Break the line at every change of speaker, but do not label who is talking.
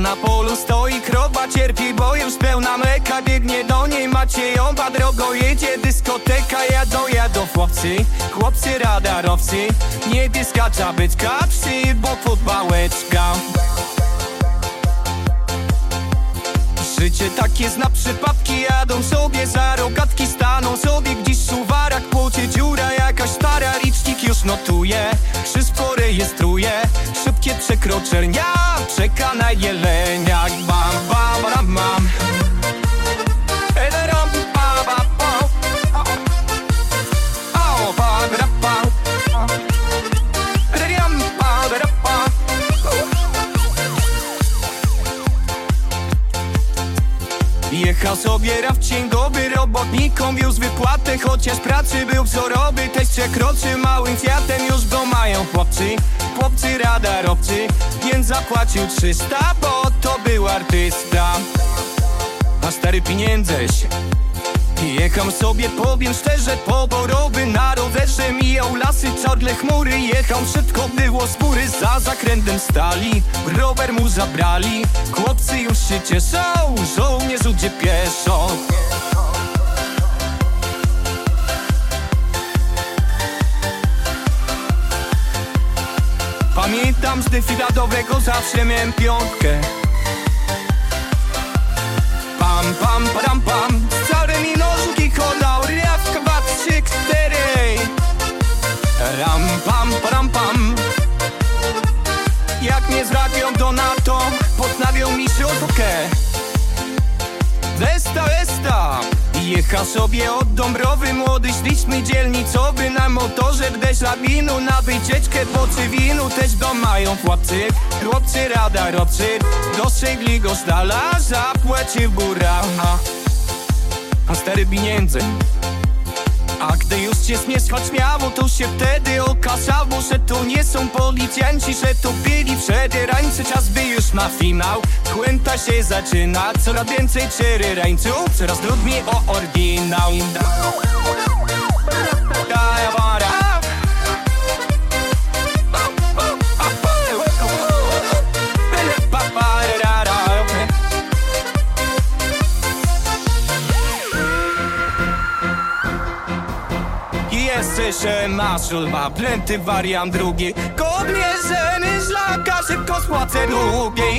na polu stoi krowa Cierpi, bo już pełna mleka Biegnie do niej Maciejowa Drogo jedzie dyskoteka Jadą, jadą chłopcy Chłopcy radarowcy Niebieska czapeczka Psy, bo futbałeczka. Życie takie zna przypadki Jadą sobie za rogatki Staną sobie gdzieś suwarak Płocie dziura jakaś stara Licznik już notuje Wszystko rejestruje Szybkie przekroczenia Czeka na jeleniach Jechał sobie raf księgowy robotnikom wiózł wypłatę Chociaż pracy był wzorowy. Też przekroczy małym Fiatem Już go mają chłopcy. Chłopcy radarowcy Więc zapłacił 300 Bo to był artysta. A stary pieniędześ Jechał sobie, powiem szczerze, poborowy na rowerze Mijał lasy, czarne chmury Jechał szybko, było spóry Za zakrętem stali, rower mu zabrali. Chłopcy już się cieszą, żołnierz Pamiętam z defiladowego zawsze miałem piątkę. Pam, pam, pam, pam Stare mi nożki kolał Raz, dwa, trzy, cztery. Ram, pam, pam, pam. Jak mnie zrabią do NATO Podnawią mi środkę. Westa, westa Jecha sobie od Dąbrowy Młody śliczny dzielnicowy. Na motorze w labinu Na wycieczkę po cywinu Też dom mają chłopcy Chłopcy radarowcy. Dosegli go z dala Zapłacił góra A, a stary pieniędzy. A gdy już cię zmieszać miało, to się wtedy okazało, że to nie są policjanci, że to byli przederańcy Czas by już na finał, chłęta się zaczyna. Coraz więcej czererańców, coraz trudniej o oryginał Jesteś maszul, ma plęty wariant drugi. Kodnie żeny szlaka, szybko spłacę długi